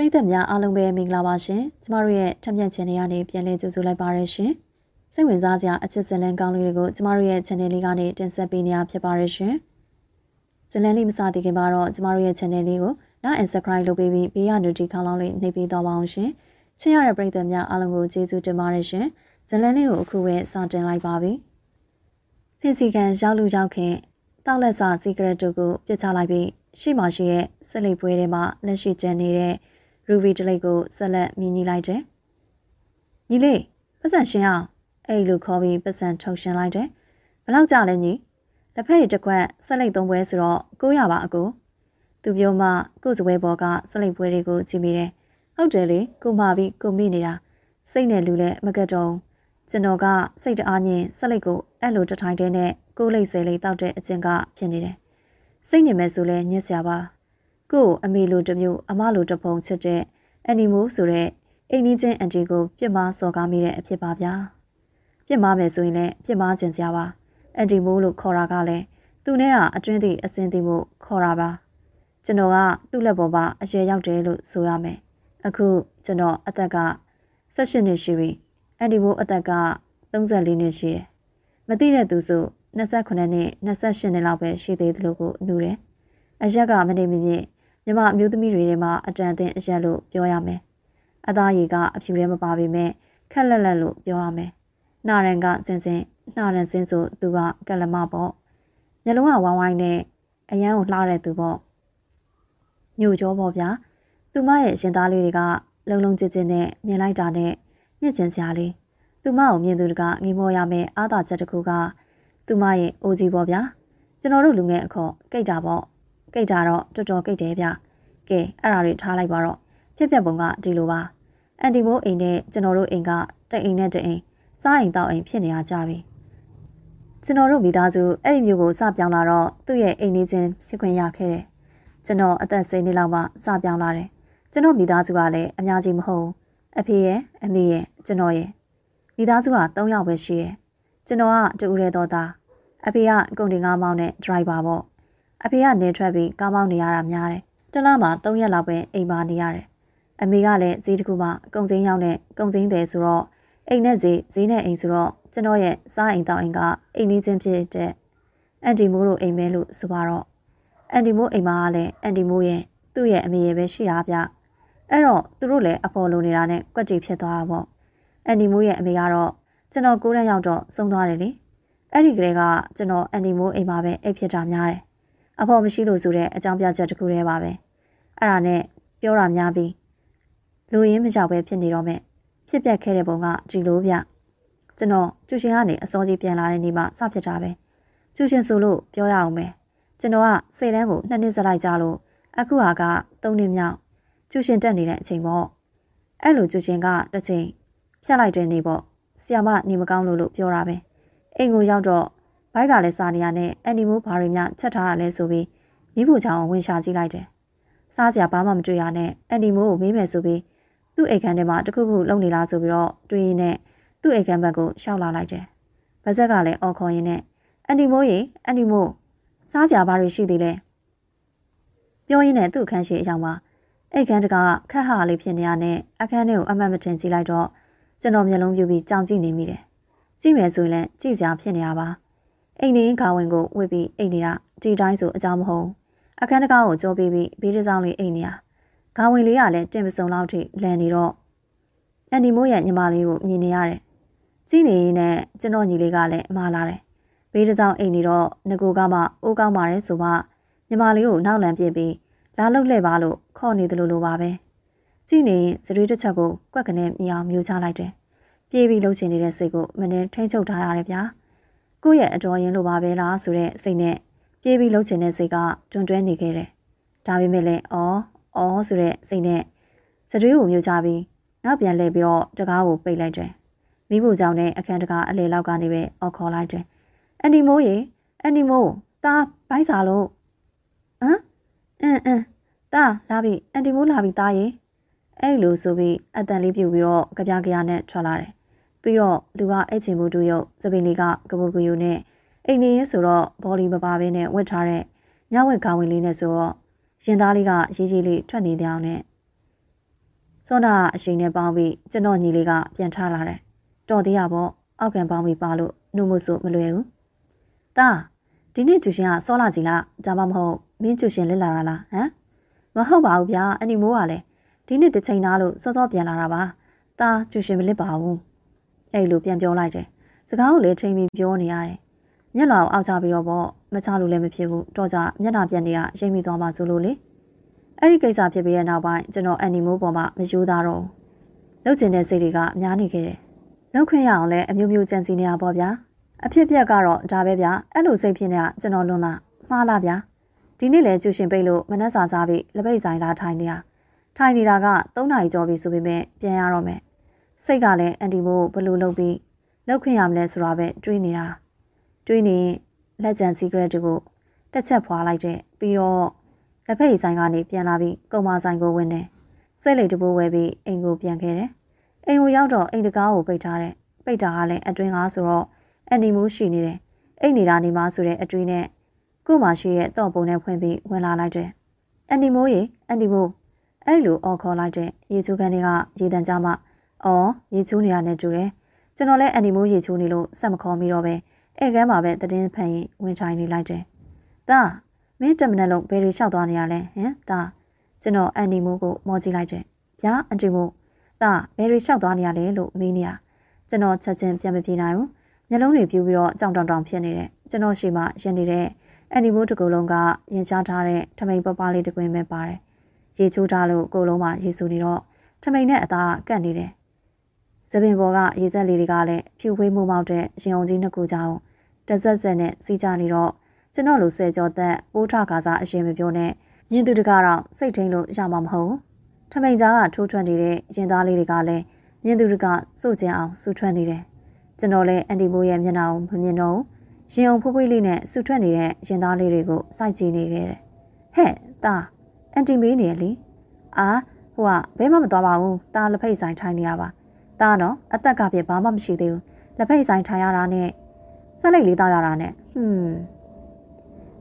ပရိသတ်များအားလုံးပဲမင်္ဂလာပါရှင်ကျမတို့ရဲ့ထက်မြက် channel ကနေပြန်လည်ကြိုဆိုလိုက်ပါရရှင်စိတ်ဝင်စားစရာအချစ်ဇလန်ကောင်းလေးတွေကိုကျမတို့ရဲ့ channel လေးကနေတင်ဆက်ပေးနေရဖြစ်ပါရရှင်ဇလန်လေးမစသေးခင်မှာတော့ကျမတို့ရဲ့ channel လေးကို like and subscribe လုပ်ပေးပြီးဘေးရ notification ခေါင်းလောင်းလေးနှိပ်ပေးသွားပါအောင်ရှင်ချစ်ရတဲ့ပရိသတ်များအားလုံးကိုကျေးဇူးတင်ပါတယ်ရှင်ဇလန်လေးကိုအခုပဲစတင်လိုက်ပါပြီဖင်စီကန်ရောက်လူရောက်ခင်တောက်လက်စာစီဂရက်တို့ကိုပြစ်ချလိုက်ပြီးရှေ့မှာရှိရဲ့ဆက်လိပ်ပွဲထဲမှာလက်ရှိကျန်နေတဲ့ ရူဘီတလိတ်ကိုဆက်လက်မြင်ကြီးလိုက်တယ်။ညီလေးပတ်စံရှင်အောင်အဲ့လိုခေါ်ပြီးပတ်စံထုတ်ရှင်လိုက်တယ်။ဘလောက်ကြလဲညီလက်ဖက်ရည်တစ်ခွက်ဆက်လိပ်သုံးပွဲဆိုတော့900ပါအကိုသူပြောမှကို့စပွဲပေါ်ကဆက်လိပ်ပွဲတွေကိုကြည့်မိတယ်။ဟုတ်တယ်လေကိုမပြီးကိုမိနေတာစိတ်နဲ့လူလည်းမကတ်တော့ကျွန်တော်ကစိတ်တအားညင်ဆက်လိပ်ကိုအဲ့လိုတထိုင်တဲနဲ့ကိုလိတ်ဆဲလေးတောက်တဲ့အကျင့်ကဖြစ်နေတယ်။စိတ်ညစ်မဲ့ဆိုလဲညစ်စရာပါ ကို့အမေလိုတစ်မျိုးအမလိုတစ်ပုံချစ်တဲ့အနီမိုးဆိုတဲ့အိမ်နီးချင်းအန်တီကိုပြစ်မှားစော်ကားမိတဲ့အဖြစ်ပါဗျာပြစ်မှားမယ်ဆိုရင်လည်းပြစ်မှားခြင်းကြပါအန်တီမိုးလို့ခေါ်တာကလည်းသူနဲ့ကအတွင်းသည့်အစင်းသည့်မှုခေါ်တာပါကျွန်တော်ကသူ့လက်ပေါ်မှာအရွယ်ရောက်တယ်လို့ဆိုရမယ်အခုကျွန်တော်အသက်က18နှစ်ရှိပြီအန်တီမိုးအသက်က34နှစ်ရှိတယ်မသိတဲ့သူဆို28နှစ်28နှစ်လောက်ပဲရှိသေးတယ်လို့ကိုနှူတယ်အရက်ကမနေမမြင့် မြမအမျိုးသမီးတွေထဲမှာအတန်အသင့်အရက်လို့ပြောရမယ်အသားရည်ကအဖြူထဲမပါပေမဲ့ခက်လက်လက်လို့ပြောရမယ်နှာရန်ကစင်စင်နှာရန်စင်းဆိုသူကကလမပေါ့မျက်လုံးကဝိုင်းဝိုင်းနဲ့အရန်ကိုလှတဲ့သူပေါ့ညို့ကြောပေါ့ဗျာသူမရဲ့ရှင်သားလေးတွေကလုံလုံကျစ်ကျစ်နဲ့မြင်လိုက်တာနဲ့ညှစ်ချင်စရာလေးသူမကိုမြင်သူတကငေမောရမယ်အားသာချက်တစ်ခုကသူမရဲ့အိုကြီးပေါ့ဗျာကျွန်တော်တို့လူငယ်အခေါ်ကိတ်တာပေါ့ ကိတ်တာတော့တော်တော်ကိတ်တယ်ဗျကဲအဲ့ဒါတွေထားလိုက်ပါတော့ဖြစ်ပျက်ပုံကဒီလိုပါအန်တီမိုးအိမ်နဲ့ကျွန်တော်တို့အိမ်ကတအိမ်နဲ့တအိမ်စားအိမ်တောက်အိမ်ဖြစ်နေရကြပြီကျွန်တော်တို့မိသားစုအဲ့ဒီမျိုးကိုစပြောင်းလာတော့သူ့ရဲ့အိမ်နေချင်းဖြစ်ခွင့်ရခဲ့တယ်ကျွန်တော်အသက်10နှစ်လောက်မှစပြောင်းလာတယ်ကျွန်တော်မိသားစုကလည်းအများကြီးမဟုတ်အဖေရဲ့အမေရဲ့ကျွန်တော်ရဲ့မိသားစုက3ယောက်ပဲရှိရဲ့ကျွန်တော်ကတူဦးရဲတော်သားအဖေကကုန်တင်ကားမောင်းတဲ့ဒရိုက်ဘာပေါ့ အဖေကနေထွက်ပြီးကားမောင်းနေရတာများတယ်တလားမှာ3ရက်လောက်ပဲအိမ်ပါနေရတယ်အမေကလည်းဈေးတစ်ခုမှကုံစင်းရောက်တဲ့ကုံစင်းတယ်ဆိုတော့အိမ်နဲ့ဈေးဈေးနဲ့အိမ်ဆိုတော့ကျွန်တော်ရဲ့စားအိမ်တောက်အိမ်ကအိမ်နီးချင်းဖြစ်တဲ့အန်တီမိုးတို့အိမ်ပဲလို့ဆိုပါတော့အန်တီမိုးအိမ်မှာကလည်းအန်တီမိုးရဲ့သူ့ရဲ့အမေရဲ့ပဲရှိတာဗျအဲ့တော့သူတို့လည်းအဖော်လိုနေတာနဲ့ကွက်တီဖြစ်သွားတာပေါ့အန်တီမိုးရဲ့အမေကတော့ကျွန်တော်ကိုးရရောက်တော့ဆုံးသွားတယ်လေအဲ့ဒီကလေးကကျွန်တော်အန်တီမိုးအိမ်မှာပဲအိပ်ဖြစ်တာများတယ် အဖော်မရှိလို့ဆိုတဲ့အကြောင်းပြချက်တစ်ခုတည်းပါပဲအဲ့ဒါနဲ့ပြောတာများပြီးလူရင်းမကြောက်ပဲဖြစ်နေတော့မဲ့ဖြစ်ပျက်ခဲ့တဲ့ပုံကဒီလိုဗျကျွန်တော်ကျူရှင်ကနေအစောကြီးပြန်လာတဲ့နေ့မှစဖြစ်တာပဲကျူရှင်ဆိုလို့ပြောရအောင်ပဲကျွန်တော်ကစိတ်တန်းကိုနှစ်နှစ်စလိုက်ကြလို့အခုဟာက၃နှစ်မြောက်ကျူရှင်တက်နေတဲ့အချိန်ပေါ့အဲ့လိုကျူရှင်ကတစ်ချိန်ဖြတ်လိုက်တဲ့နေ့ပေါ့ဆီယာမနေမကောင်းလို့လို့ပြောတာပဲအိမ်ကိုရောက်တော့ ဘိုက်ကလည်းစာနေရနဲ့အန်နီမိုးဘာတွေများချက်ထားတာလဲဆိုပြီးမိဖို့ချောင်းဝင်ရှာကြည့်လိုက်တယ်စားစရာဘာမှမတွေ့ရနဲ့အန်နီမိုးကိုမေးမယ်ဆိုပြီးသူ့အိတ်ခမ်းထဲမှာတခုခုလုံနေလားဆိုပြီးတော့တွေးရင်းနဲ့သူ့အိတ်ခမ်းဘက်ကိုရှောက်လာလိုက်တယ်။ဗဇက်ကလည်းအော်ခေါ်ရင်းနဲ့အန်တီမိုးရေအန်တီမိုးစားကြဘာတွေရှိသေးလဲ။ပြောရင်းနဲ့သူ့အခန်းရှိအကြောင်းပါအိတ်ခမ်းတကားကခက်ဟာလေးဖြစ်နေရတဲ့အခန်းထဲကိုအမှတ်မတင်ကြည့်လိုက်တော့ကျွန်တော်မျက်လုံးပြူပြီးကြောင်ကြည့်နေမိတယ်။ကြည့်မယ်ဆိုရင်လည်းကြည့်စရာဖြစ်နေတာပါ။ အိမ်နေခါဝင်ကိုဝစ်ပြီးအိတ်နေတာဒီတိုင်းဆိုအကြောင်းမဟုတ်။အခန်းတကားကိုကြောပြီးပြီးဘေးတစ်စောင်းလေးအိတ်နေတာဂါဝင်လေးကလည်းတင်ပစုံလောက်ထိလန်နေတော့အန်ဒီမိုးရဲ့ညီမလေးကိုမြင်နေရတယ်။ကြည့်နေရင်နဲ့ကျွန်တော်ညီလေးကလည်းအမှားလာတယ်။ဘေးတစ်စောင်းအိမ်နေတော့ငကိုကမှအိုးကောင်းပါတယ်ဆိုမှညီမလေးကိုနောက်လန်ပြစ်ပြီးလာလုတ်လှဲ့ပါလို့ခေါ်နေတယ်လို့လိုပါပဲ။ကြည့်နေရင်စရွေးတစ်ချက်ကိုကွက်ကနေမြင်အောင်မျိုးချလိုက်တယ်။ပြေးပြီးလှုပ်ချင်နေတဲ့စိတ်ကိုမနေထိန်ချုပ်ထားရတယ်ဗျာ။ ကိုယ့်ရဲ့အတော်ရင်လိုပါပဲလားဆိုတဲ့စိတ်နဲ့ပြေးပြီးလှုပ်ချင်တဲ့စိတ်ကတွန်တွဲနေခဲ့တယ်။ဒါပေမဲ့လည်းအော်အော်ဆိုတဲ့စိတ်နဲ့စတွေးကိုမြုပ်ချပြီးနောက်ပြန်လှည့်ပြီးတော့တကားကိုပိတ်လိုက်တယ်မိဖို့ကြောင့်နဲ့အခန်းတကားအလေလောက်ကနေပဲအော်ခေါ်လိုက်တယ်အန်ဒီမိုးရေအန်ဒီမိုးတာဘိုင်းစာလို့ဟမ်အင်းအင်းတာလာပြီအန်ဒီမိုးလာပြီတာရေအဲ့လိုဆိုပြီးအတန်လေးပြုတ်ပြီးတော့ကြပြကြရနဲ့ထွက်လာတယ် ပြီးတော့လူကအဲ့ချင်မှုတူရုပ်စပင်လေးကကပုတ်ကူယူနဲ့အိမ်နေရဲဆိုတော့ဘောလီမပါဘဲနဲ့ဝတ်ထားတဲ့ညဝက်ကောင်းဝင်လေးနဲ့ဆိုတော့ရင်သားလေးကရေးကြီးလေးထွက်နေတဲ့အနဲ့စောနာအရှိန်နဲ့ပေါင်းပြီးကျွန်တော်ညီလေးကပြန်ထားလာတယ်တော်သေးရပေါ့အောက်ကန်ပေါင်းပြီးပါလို့နှုတ်မှုဆိုမလွယ်ဘူးတာဒီနေ့ကျူရှင်ကစောလာကြီးလားဒါမှမဟုတ်မင်းကျူရှင်လစ်လာတာလားဟမ်မဟုတ်ပါဘူးဗျာအနီမိုးကလည်းဒီနေ့တစ်ချိန်သားလို့စောစောပြန်လာတာပါတာကျူရှင်မလစ်ပါဘူး အဲ့လိုပြန်ပြောလိုက်တယ်စကားကိုလည်းချိန်ပြီးပြောနေရတယ်မျက်လွှာကိုအောက်ချပြီးတော့ပေါ့မချလို့လည်းမဖြစ်ဘူးတော့ကြမျက်နှာပြန်တွေကရိမ့်မိသွားမှဆိုလို့လေအဲ့ဒီကိစ္စဖြစ်ပြီးတဲ့နောက်ပိုင်းကျွန်တော်အန်နီမိုးပေါ်မှာမယူသားတော့လှုပ်ချင်တဲ့စိတ်တွေကများနေခဲ့တယ်လောက်ခွင့်ရအောင်လဲအမျိုးမျိုးကြံစီနေရပါဗျာအဖြစ်ပြက်ကတော့ဒါပဲဗျာအဲ့လိုစိတ်ဖြစ်နေတာကျွန်တော်လွန်လာမှားလားဗျာဒီနေ့လဲကျူရှင်ပိတ်လို့မနှက်စာစားပြီးလက်ပိတ်ဆိုင်လာထိုင်နေတာထိုင်နေတာက3နာရီကျော်ပြီဆိုပေမဲ့ပြန်ရတော့မယ် စိတ်ကလည်းအန်တီမိုးဘလို့လုပ်ပြီးလောက်ခွင့်ရမလဲဆိုတာပဲတွေးနေတာတွေးနေလက်ကျန်စီဂရက်တွေကိုတက်ချက်ဖွာလိုက်တဲ့ပြီးတော့လက်ဖက်ရည်ဆိုင်ကနေပြန်လာပြီးကုံမဆိုင်ကိုဝင်တယ်စိတ်လေတပိုးဝဲပြီးအိမ်ကိုပြန်ခဲ့တယ်အိမ်ကိုရောက်တော့အိမ်တကားကိုပိတ်ထားတယ်ပိတ်တာကလည်းအတွင်းကားဆိုတော့အန်ဒီမိုးရှိနေတယ်အိမ်နေတာနေမှာဆိုတဲ့အတွေးနဲ့ကို့မှာရှိတဲ့တော့ပုံနဲ့ဖွင့်ပြီးဝင်လာလိုက်တယ်အန်ဒီမိုးရေအန်ဒီမိုးအဲ့လိုအော်ခေါ်လိုက်တဲ့ရေချိုးခန်းတွေကရေတံကြမှာ အော်ရေချိုးနေတာနဲ့တူတယ်ကျွန်တော်လည်းအန်ဒီမိုးရေချိုးနေလို့စက်မခေါ်မိတော့ပဲဧကန်းမှာပဲတည်င်းဖန်ရင်ဝင်ချိုင်နေလိုက်တယ်တာမင်းတမနဲ့လုံးဘယ်ရီလျှောက်သွားနေရလဲဟမ်တာကျွန်တော်အန်ဒီမိုးကိုမော်ကြည့်လိုက်တယ်ဗျာအန်ဒီမိုးတာဘယ်ရီလျှောက်သွားနေရလဲလို့မေးနေရကျွန်တော်ချက်ချင်းပြန်မပြေနိုင်ဘူးမျက်လုံးတွေပြူပြီးတော့ကြောင်တောင်တောင်ဖြစ်နေတယ်ကျွန်တော်ရှိမှရင်နေတဲ့အန်ဒီမိုးတစ်ကူလုံးကရင်ချထားတဲ့ထမိန်ပပလေးတစ်ကွင်းပဲပါတယ်ရေချိုးထားလို့ကိုလုံးမှရေဆူနေတော့ထမိန်နဲ့အသားကန့်နေတယ် သပင်ပေါ်ကရေစက်လေးတွေကလည်းဖြူဝေးမှုမောက်တဲ့ရင်အောင်ကြီးနှစ်ခုကြောင်တဆက်ဆက်နဲ့စီးကြနေတော့ကျွန်တော်လိုဆယ်ကျော်သက်ပိုးထကားစားအရင်မပြောနဲ့မြင်သူတကတော့စိတ်ထိန်လို့ရမှာမဟုတ်ထမိန်ကြားကထိုးထွက်နေတဲ့ရင်သားလေးတွေကလည်းမြင်သူတကစုကျင်အောင်ဆူထွက်နေတယ်ကျွန်တော်လည်းအန်တီဘိုးရဲ့မျက်နှာကိုမမြင်တော့ဘူးရင်အောင်ဖွေးဖွေးလေးနဲ့ဆူထွက်နေတဲ့ရင်သားလေးတွေကိုစိုက်ကြည့်နေခဲ့တယ်ဟဲ့တာအန်တီမေးနေရလေအာဟိုကဘဲမှမသွားပါဘူးတာလက်ဖိတ်ဆိုင်ထိုင်နေရပါ တာတော့အသက်ကပြဘာမှမရှိသေးဘူးလက်ဖိတ်ဆိုင်ထိုင်ရတာနဲ့ဆက်လိုက်လေးတောက်ရတာနဲ့ဟွန်း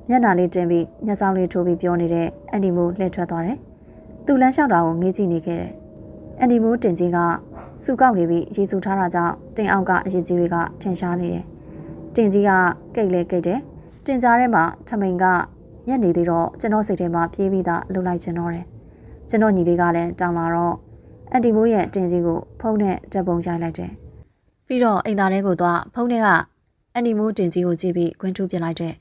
မျက်နှာလေးတင်ပြီးမျက်စောင်းလေးထိုးပြီးပြောနေတဲ့အန်ဒီမိုးလှည့်ထွက်သွားတယ်။သူ့လမ်းလျှောက်တာကိုငေးကြည့်နေခဲ့တယ်။အန်ဒီမိုးတင်ကြီးကစူကောက်နေပြီးရေစူထားတာကြောင့်တင်အောင်ကအရေးကြီးတွေကထင်ရှားနေတယ်။တင်ကြီးကကိတ်လဲကိတ်တယ်။တင်ကြားထဲမှာထမိန်ကညက်နေသေးတော့ကျွန်တော်စိတ်ထဲမှာပြေးပြီးသားလှုပ်လိုက်ချင်တော့တယ်။ကျွန်တော်ညီလေးကလည်းတောင်းလာတော့ အန်တီမိုးရဲ့တင်ကြီးကိုဖုန်းနဲ့တက်ပုံရိုက်လိုက်တယ်။ပြီးတော့အိမ်သားထဲကိုသွားဖုန်းထဲကအန်နီမိုးတင်ကြီးကိုကြည့်ပြီးခွင်းထုတ်ပြလိုက်တဲ့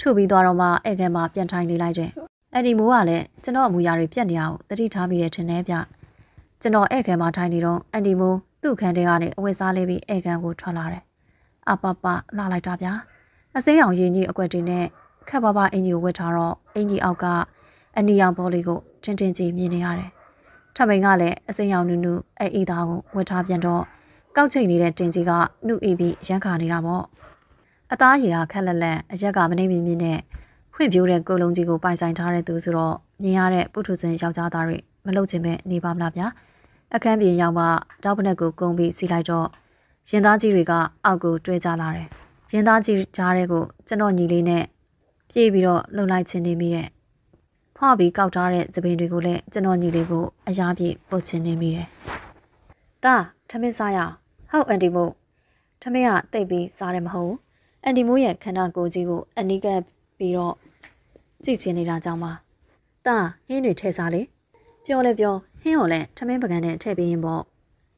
ထုပြီးသွားတော့မှအဲ့ကဲမှာပြန်ထိုင်နေလိုက်တဲ့အန်နီမိုးကလည်းကျွန်တော်အမူအရာတွေပြက်နေအောင်တတိထားပြီးတဲ့ထင်တယ်ဗျကျွန်တော်အဲ့ကဲမှာထိုင်နေတော့အန်နီမိုးသူ့ခန်းထဲကနေအဝတ်စားလေးပြီးအဲ့ကံကိုထွက်လာတယ်အပပလာလိုက်တာဗျာအစိမ်းအောင်ရင်ကြီးအကွက်တွေနဲ့ခက်ပါပါအင်ကြီးကိုဝတ်ထားတော့အင်ကြီးအောက်ကအနီရောင်ဘောလေးကိုထင်းထင်းကြီးမြင်နေရတယ် ထမိန်ကလည်းအစိမ်းရောင်နုနုအဲ့ဤသားကိုဝတ်ထားပြန်တော့ကောက်ချိတ်နေတဲ့တင်ကြီးကနှုတ်အေးပြီးရမ်းခါနေတာပေါ့အသားရည်ဟာခက်လက်လက်အရက်ကမနှိမ့်မြင့်မြင့်နဲ့ဖွင့်ပြိုးတဲ့ကိုလုံးကြီးကိုပိုင်ဆိုင်ထားတဲ့သူဆိုတော့မြင်ရတဲ့ပုထုဇဉ်ယောက်ျားသားတွေမလုပ်ချင်ပဲနေပါမလားဗျာအခန်းပြင်ရောက်မှတောက်ပနက်ကိုကုန်းပြီးစီလိုက်တော့ရင်သားကြီးတွေကအောက်ကိုတွဲကြလာတယ်ရင်သားကြီးကြားတဲ့ကိုကျွန်တော်ညီလေးနဲ့ပြေးပြီးတော့လှုပ်လိုက်ခြင်းနေမိရဲ့ ဖွာပြီးကောက်ထားတဲ့သပင်တွေကိုလည်းကျွန်တော်ညီလေးကိုအရာပြည့်ပုတ်ခြင်းနေမိတယ်။ဒါထမင်းစားရအောင်ဟုတ်အန်တီမို့ထမင်းကတိတ်ပြီးစားတယ်မဟုတ်အန်တီမို့ရဲ့ခန္ဓာကိုယ်ကြီးကိုအနီးကပ်ပြီးတော့ကြည့်ချင်နေတာကြောင့်ပါတာဟင်းတွေထည့်စားလေပြောလဲပြောဟင်းကိုလည်းထမင်းပကံနဲ့ထည့်ပေးရင်ပေါ့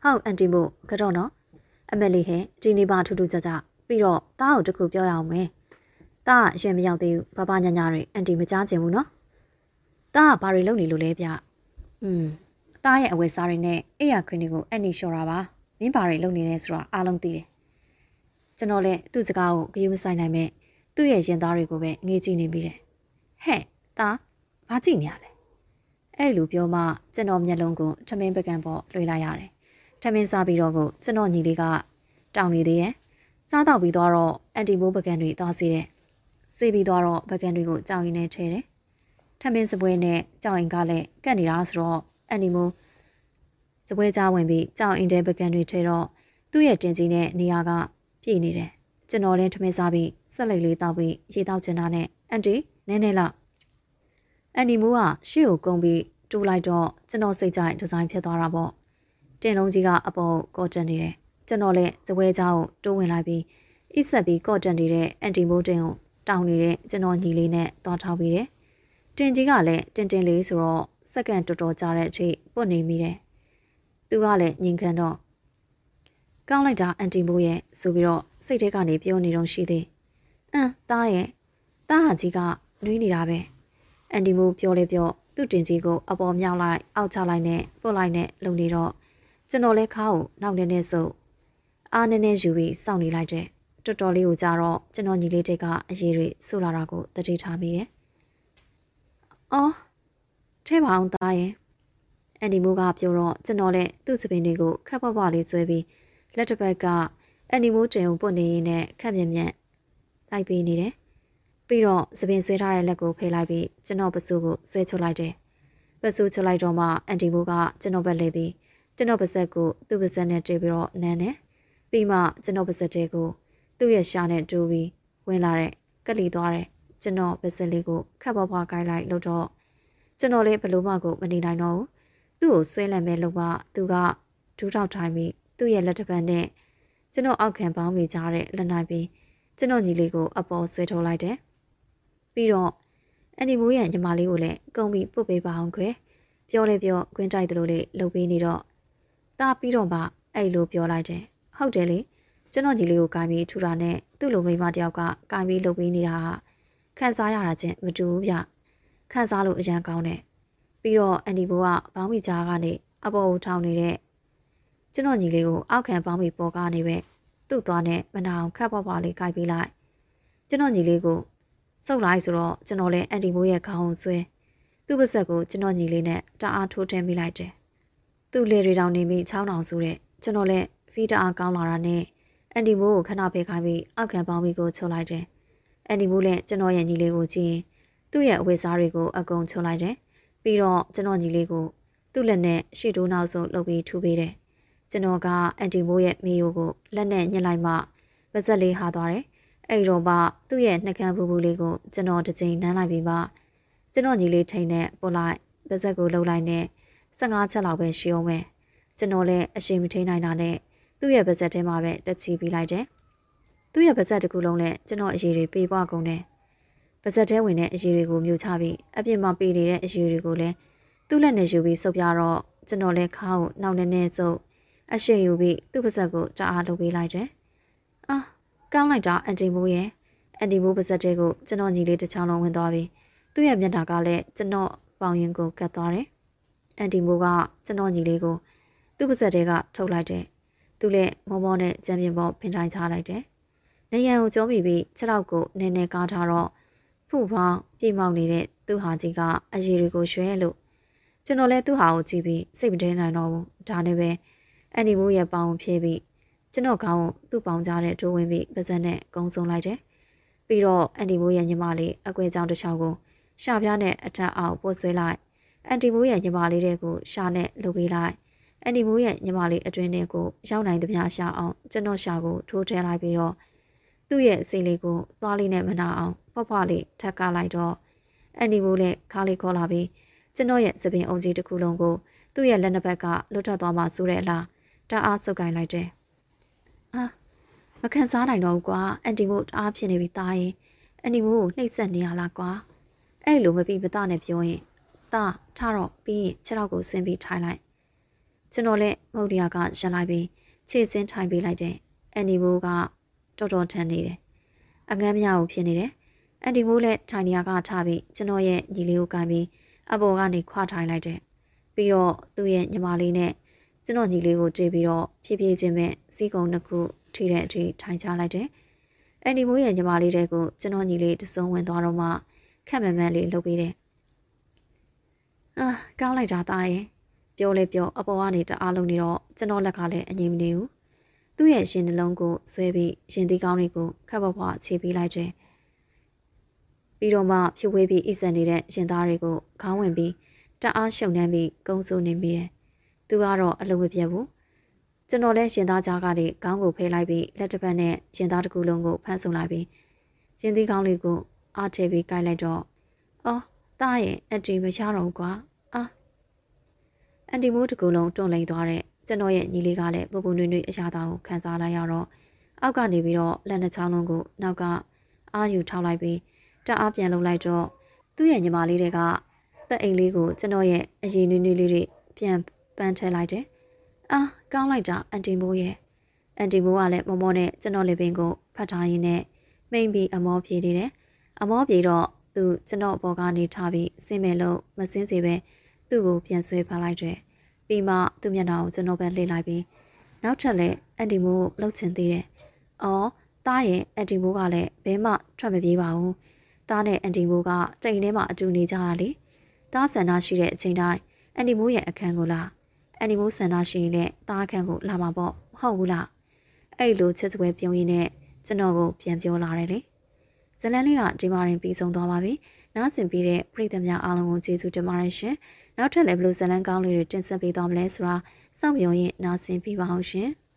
ဟုတ်အန်တီမို့ကတော့နော်အမက်လေးဟဲ့ဒီနေပါထူးထူးကြကြပြီးတော့တားကိုတခုပြောရအောင်မယ်တားရွှေမရောက်သေးဘူးဘဘညာညာတွေအန်တီမကြားချင်ဘူးနော် တားကဘာတွေလုပ်နေလို့လဲဗျอืมတားရဲ့အဝယ်စားတွေနဲ့အိယာခွင်းတွေကိုအန်တီလျှော်တာပါမင်းဘာတွေလုပ်နေလဲဆိုတာအားလုံးသိတယ်ကျွန်တော်လည်းသူ့စကားကိုဂရုမစိုက်နိုင်မဲ့သူ့ရဲ့ရင်သားတွေကိုပဲငေးကြည့်နေမိတယ်ဟဲ့သားဘာကြည့်နေရလဲအဲ့လိုပြောမှကျွန်တော်မျက်လုံးကိုထမင်းပကံပေါ်လွှဲလိုက်ရတယ်ထမင်းစားပြီးတော့ကိုကျွန်တော်ညီလေးကတောင်းနေသေးရဲ့စားတော့ပြီးတော့အန်တီမိုးပကံတွေသွားစီတယ်စေးပြီးတော့ပကံတွေကိုကြောင်ရင်နဲ့ထဲတယ် ထမင်းစပွဲနဲ့ကြောင်အိမ်ကလည်းကတ်နေတာဆိုတော့အန်နီမူစပွဲကြားဝင်ပြီးကြောင်အိမ်တဲ့ပကံတွေထဲတော့သူ့ရဲ့တင်ကြီးနဲ့နေရာကပြည့်နေတယ်ကျွန်တော်လည်းထမင်းစားပြီးဆက်လက်လေးတောက်ပြီးရေတောက်ချင်တာနဲ့အန်တီနည်းနည်းလောက်အန်နီမူကရှေ့ကိုကုန်းပြီးတူလိုက်တော့ကျွန်တော်စိတ်ကြိုက်ဒီဇိုင်းဖြစ်သွားတာပေါ့တင်လုံးကြီးကအပေါ်ကော့တန်နေတယ်ကျွန်တော်လည်းသပွဲချောင်းတိုးဝင်လိုက်ပြီးအိဆက်ပြီးကော့တန်နေတဲ့အန်တီမိုးတင်ကိုတောင်းနေတဲ့ကျွန်တော်ညီလေးနဲ့သွားထောက်ပြီးတယ် တင်ကြီးကလည်းတင်တင်လေးဆိုတော့စက္ကန့်တော်တော်ကြာတဲ့အချိန်ပွတ်နေမိတယ်သူကလည်းညင်ခံတော့ကောင်းလိုက်တာအန်တီမိုးရဲ့ဆိုပြီးတော့စိတ်ထဲကနေပြောနေတော့ရှိသေးအမ်တားရဲ့တားဟာကြီးကနှွေးနေတာပဲအန်တီမိုးပြောလေပြောသူ့တင်ကြီးကိုအပေါ်မြောက်လိုက်အောက်ချလိုက်နဲ့ပုတ်လိုက်နဲ့လုံနေတော့ကျွန်တော်လဲခါကိုနောက်နေနေစုပ်အားနေနေယူပြီးစောင့်နေလိုက်တဲ့တော်တော်လေးကိုကြတော့ကျွန်တော်ညီလေးတိတ်ကအရေးတွေဆူလာတာကိုတတိထားမိတယ်။ အော်ထဲပါအောင်သားရဲ့အန်ဒီမိုးကပြောတော့ကျွန်တော်လည်းသူ့စပင်တွေကိုခက်ပွားပွားလေးဆွဲပြီးလက်တစ်ပတ်ကအန်ဒီမိုးတင်ကိုပွတ်နေရင်းနဲ့ခက်မြက်မြက်လိုက်ပေးနေတယ်။ပြီးတော့စပင်ဆွဲထားတဲ့လက်ကိုဖေးလိုက်ပြီးကျွန်တော်ပစုကိုဆွဲချလိုက်တယ်။ပစုချလိုက်တော့မှအန်ဒီမိုးကကျွန်တော်ဘက်လဲပြီးကျွန်တော်ပါဇက်ကိုသူ့ပါဇက်နဲ့တွေ့ပြီးတော့နန်းတယ်။ပြီးမှကျွန်တော်ပါဇက်တဲကိုသူ့ရဲ့ရှာနဲ့တူပြီးဝင်လာတဲ့ကက်လီသွားတဲ့ ကျွန်တော်ပါဇက်လေးကိုခက်ပွားပွားကိုင်းလိုက်လို့တော့ကျွန်တော်လည်းဘလို့မှကိုမနေနိုင်တော့ဘူး။သူ့ကိုဆွဲလန့်မဲ့လို့ကသူကဒူးထောက်ထိုင်းပြီးသူ့ရဲ့လက်တစ်ဖက်နဲ့ကျွန်တော်အောက်ခံပေါင်းမိကြတဲ့လက်နိုင်ပြီးကျွန်တော်ညီလေးကိုအပေါ်ဆွဲထုတ်လိုက်တယ်။ပြီးတော့အန်ဒီမိုးရဲ့ညီမလေးကိုလည်းကုံပြီးပုတ်ပေးပါအောင်ခွဲ။ပြောလဲပြောခွင်းတိုက်တယ်လို့လေလှုပ်ပေးနေတော့တားပြီးတော့မှအဲ့လိုပြောလိုက်တယ်။ဟုတ်တယ်လေကျွန်တော်ညီလေးကိုကိုင်းပြီးထူတာနဲ့သူ့လိုမိန်းမတယောက်ကကိုင်းပြီးလှုပ်ပေးနေတာ ခံစားရတာချင်းမတူဘူးဗျ။ခံစားလို့အရန်ကောင်းတယ်။ပြီးတော့အန်ဒီဘိုးကဘောင်းမီကြားကနေအပေါ်ကိုထောင်နေတဲ့ကျွန်တော်ညီလေးကိုအောက်ခံပေါင်းပြီးပေါ်ကားနေပဲသူ့သွားနဲ့မနာအောင်ခက်ပွားပွားလေးကိုက်ပေးလိုက်ကျွန်တော်ညီလေးကိုစုပ်လိုက်ဆိုတော့ကျွန်တော်လည်းအန်တီမိုးရဲ့ခေါင်းဆွဲသူ့ပါဆက်ကိုကျွန်တော်ညီလေးနဲ့တအားထိုးထည့်မိလိုက်တယ်သူ့လေတွေတောင်နေပြီးချောင်းတောင်ဆူတဲ့ကျွန်တော်လည်းဖီတအားကောင်းလာတာနဲ့အန်တီမိုးကိုခဏဖေးခိုင်းပြီးအောက်ခံပေါင်းပြီးကိုချုပ်လိုက်တယ် အန်တီမိုးလည်းကျွန်တော်ရဲ့ညီလေးကိုကြည့်ရင်သူ့ရဲ့အဝတ်စားတွေကိုအကုန်ချုပ်လိုက်တယ်ပြီးတော့ကျွန်တော်ညီလေးကိုသူ့လက်နဲ့ရှေ့တိုးနောက်ဆုံးလှုပ်ပြီးထူပေးတယ်ကျွန်တော်ကအန်တီမိုးရဲ့မေယိုကိုလက်နဲ့ညှစ်လိုက်မှပါဇက်လေးဟာသွားတယ်။အဲ့တော့မှသူ့ရဲ့နှကန်းပူပူလေးကိုကျွန်တော်တစ်ချိန်နမ်းလိုက်ပြီးမှကျွန်တော်ညီလေးထိန်နဲ့ပုတ်လိုက်ပါဇက်ကိုလှုပ်လိုက်နဲ့15ချက်လောက်ပဲရှိအောင်ပဲ။ကျွန်တော်လည်းအရှိန်မထိန်နိုင်တာနဲ့သူ့ရဲ့ပါဇက်ထဲမှာပဲတက်ချီပြီးလိုက်တယ်။ သူ့ရဲ့ပါဇက်တစ်ခုလုံးနဲ့ကျွန်တော်အရေးတွေပေးပွားကုန်တယ်။ပါဇက်ထဲဝင်တဲ့အရေးတွေကိုမြုပ်ချပြီးအပြင်မှာပေးနေတဲ့အရေးတွေကိုလည်းသူ့လက်နဲ့ယူပြီးစုပ်ပြတော့ကျွန်တော်လည်းခါကိုနောက်နေနေစုပ်အရှိန်ယူပြီးသူ့ပါဇက်ကိုတအားလုပ်ပေးလိုက်တယ်။အာကောင်းလိုက်တာအန်တီမိုးရဲ့အန်တီမိုးပါဇက်တဲကိုကျွန်တော်ညီလေးတစ်ချောင်းလုံးဝင်သွားပြီးသူ့ရဲ့မျက်နှာကလည်းကျွန်တော်ပေါင်ရင်ကိုကတ်သွားတယ်။အန်တီမိုးကကျွန်တော်ညီလေးကိုသူ့ပါဇက်တဲကထုတ်လိုက်တယ်။သူလည်းမောမောနဲ့ကြံပြင်းပေါ်ဖင်တိုင်းချလိုက်တယ်။ နေရန်ကိုကြောပြီးပြီးခြေထောက်ကိုနည်းနည်းကားထားတော့ဖူဖောင်းပြေမောက်နေတဲ့သူ့ဟာကြီးကအရေးတွေကိုရွှဲလို့ကျွန်တော်လည်းသူ့ဟာကိုကြည့်ပြီးစိတ်မထဲနိုင်တော့ဘူး။ဒါနဲ့ပဲအန်ဒီမိုးရဲ့ပေါင်ဖြေးပြီးကျွန်တော်ခေါင်းကိုသူ့ပေါင်ကြားတဲ့ထိုးဝင်ပြီးပါဇက်နဲ့ကုန်းဆုံးလိုက်တယ်။ပြီးတော့အန်ဒီမိုးရဲ့ညီမလေးအကွဲကြောင်တစ်ချောင်းကိုရှာပြားနဲ့အထက်အောက်ပို့ဆွဲလိုက်။အန်ဒီမိုးရဲ့ညီမလေးတွေကိုရှာနဲ့လှုပ်ပေးလိုက်။အန်ဒီမိုးရဲ့ညီမလေးအတွင်းထဲကိုရောက်နိုင်သမျှရှာအောင်ကျွန်တော်ရှာကိုထိုးထည့်လိုက်ပြီးတော့ သူ့ရဲ့အစိလေးကိုသွားလေးနဲ့မနာအောင်ဖွားဖွားလေးထပ်ကလိုက်တော့အန်ဒီမိုးလည်းခါလေးခေါ်လာပြီးကျွန်တော်ရဲ့သပင်အုံကြီးတစ်ခုလုံးကိုသူ့ရဲ့လက်နှစ်ဘက်ကလွတ်ထွက်သွားမှစူးတဲ့အလားတအားစုပ်ကိုင်းလိုက်တယ်။ဟာမခံစားနိုင်တော့ဘူးကွာအန်တီမို့တအားဖြစ်နေပြီသားရင်အန်တီမို့ကိုနှိပ်စက်နေရလားကွာအဲ့လိုမပြီးမသားနဲ့ပြောရင်တာထားတော့ပြီးရင်ခြေထောက်ကိုဆင်းပြီးထိုင်လိုက်ကျွန်တော်လည်းမုတ်တရာကရက်လိုက်ပြီးခြေစင်းထိုင်ပေးလိုက်တယ်အန်တီမို့က တော်တော်ထန်နေတယ်အငမ်းမရဘူးဖြစ်နေတယ်အန်တီမို့လည်းထိုင်နေရကထားပြီးကျွန်တော်ရဲ့ညီလေးကိုကင်ပြီးအပေါ်ကနေခွာထိုင်လိုက်တယ်ပြီးတော့သူ့ရဲ့ညီမလေးနဲ့ကျွန်တော်ညီလေးကိုတွေ့ပြီးတော့ဖြည်းဖြည်းချင်းပဲစီးကုံနှစ်ခုထိတဲ့အထိထိုင်ချလိုက်တယ်။အန်ဒီမိုးရဲ့ညီမလေးတဲ့ကိုကျွန်တော်ညီလေးတစုံဝင်သွားတော့မှခက်မမန်းလေးလှုပ်ပေးတယ်။အာကောင်းလိုက်တာသားရဲ့ပြောလဲပြောအပေါ်ကနေတအားလုံးနေတော့ကျွန်တော်လက်ကလည်းအငြိမ်မနေဘူး။ သူ့ရဲ့ရှင်နှလုံးကိုဆွဲပြီးရင်သီးကောင်းလေးကိုခက်ပွားပွားခြေပေးလိုက်တယ်။ပြီးတော့မှဖြူဝေးပြီးအိစံနေတဲ့ရင်သားတွေကိုခေါင်းဝင်ပြီးတအားရှုံနှမ်းပြီးကုန်းစိုးနေမိတယ်။သူကတော့အလုံးမပြတ်ဘူး။ကျွန်တော်လည်းရင်သားကြားကနေခေါင်းကိုဖဲလိုက်ပြီးလက်တစ်ဖက်နဲ့ရင်သားတစ်ခုလုံးကိုဖမ်းဆုံလိုက်ပြီးရင်သီးကောင်းလေးကိုအားထည့်ပြီးကိုက်လိုက်တော့အော်တားရဲ့အတီမရတော့ဘူးကွာ။အာအန်တီမိုးတစ်ကူလုံးတွန့်လိန်သွားတဲ့ ကျွန်တော်ရဲ့ညီလေးကလည်းပူပူနွေ့နွေ့အရာသားကိုခံစားလိုက်ရတော့အောက်ကနေပြီးတော့လက်နှစ်ချောင်းလုံးကိုနောက်ကအာယူထောက်လိုက်ပြီးတအားပြန်လှုပ်လိုက်တော့သူ့ရဲ့ညီမလေးတွေကသက်အိမ်လေးကိုကျွန်တော်ရဲ့အရင်နွေ့နွေ့လေးတွေပြန်ပန်းထဲလိုက်တယ်။အာကောင်းလိုက်တာအန်တီမိုးရဲ့အန်တီမိုးကလည်းမောမောနဲ့ကျွန်တော်လေးပင်ကိုဖတ်ထားရင်းနဲ့မိန်ပြီးအမောပြေနေတယ်။အမောပြေတော့သူကျွန်တော်ဘော်ကနေထားပြီးစင်မဲ့လို့မစင်းစေပဲသူ့ကိုပြန်ဆွဲဖားလိုက်တယ်။ ပြီးမှသူ့မျက်နှာကိုကျွန်တော်ပဲလှည့်လိုက်ပြီးနောက်ထပ်လည်းအန်တီမိုးကိုလှုပ်ချင်သေးတယ်။အော်တားရဲ့အန်တီမိုးကလည်းဘဲမှထွက်မပြေးပါဘူး။တားနဲ့အန်တီမိုးကတိမ်ထဲမှာအတူနေကြတာလေ။တားဆန္ဒရှိတဲ့အချိန်တိုင်းအန်တီမိုးရဲ့အခန်းကိုလာအန်တီမိုးဆန္ဒရှိရင်လည်းတားအခန်းကိုလာမှာပေါ့မဟုတ်ဘူးလား။အဲ့လိုချစ်စွဲပြုံးရင်းနဲ့ကျွန်တော်ကိုပြန်ပြောလာတယ်လေ။ဇလန်လေးကဒီမှာရင်ပြီးဆုံးသွားပါပြီ။နားဆင်ပြီးတဲ့ပရိသတ်များအားလုံးကိုကျေးဇူးတင်ပါတယ်ရှင်။ နောက်ထပ်လည်းဘလို့ဇလန်ကောင်းလေးတွေတင်ဆက်ပေးသွားမလဲဆိုတာစောင့်မျှော်ရင်နားဆင်ပြီးပါအောင်ရှင်။